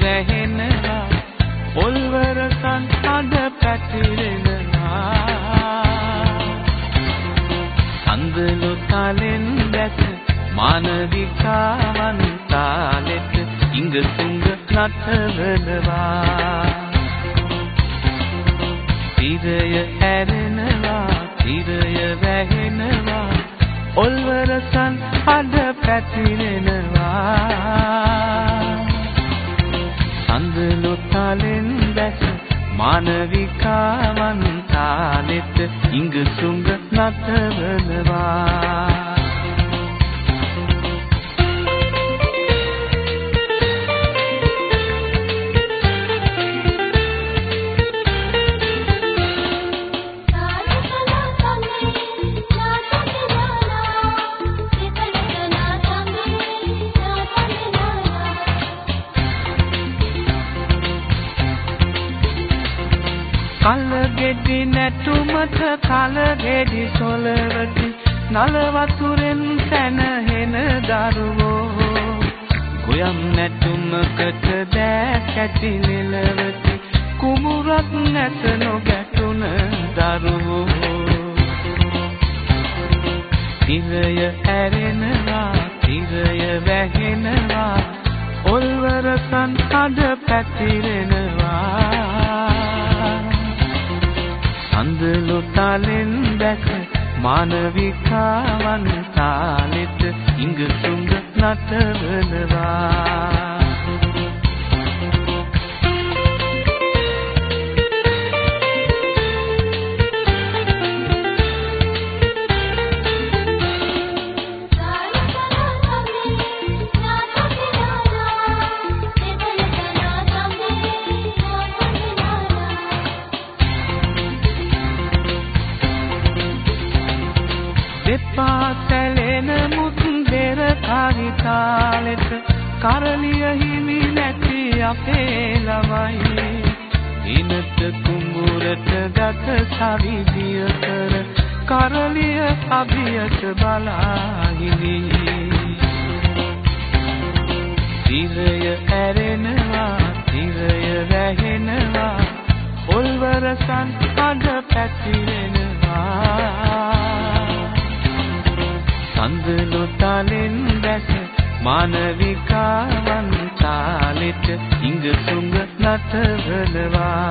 තිරය ඇරෙනවා තිරය වැහෙනවා පොල්වර සංහද පැතිරෙනවා. සඳලු තලෙන් දැස මානවිකාවන් තාලෙට ඉඟසුඟ නටවනවා. තිරය ඇරෙනවා තිරය වැහෙනවා. ඔල්වර සංහද පැතිරෙනවා. සඳලු තලෙන් දැස මානවිකාවන් තාලෙට ඉඟසුඟ නටවනවා. කල ගෙඩි නැටුමට කල ගෙඩි සොලවති. නල වතුරෙන් සැනහෙන දරුවෝ. ගොයම් නැටුමකට දෑ කැටි නිලවති. කුමුරක් නැත නොගැටුන දරුවෝ. තිරය ඇරෙනවා තිරය වැහෙනවා. ඔල්වර සංහද පැතිරෙනවා. සඳලු තලෙන් දැක මානවිකාවන් තාලෙට ඉඟසුඟ නටවනවා. දෙපා සැලෙන මුත් දෙර කවිතාලෙට කරලිය හිමි නැති අපේ ළමයි. ඉනත කුඹුරට ගත සවිදිය කර කරලිය අභියට බලාහිමි තිරය ඇරෙනවා සඳලු තලෙන් දැස මානවිකාවන් තාලෙට ඉඟසුඟ නටවනවා.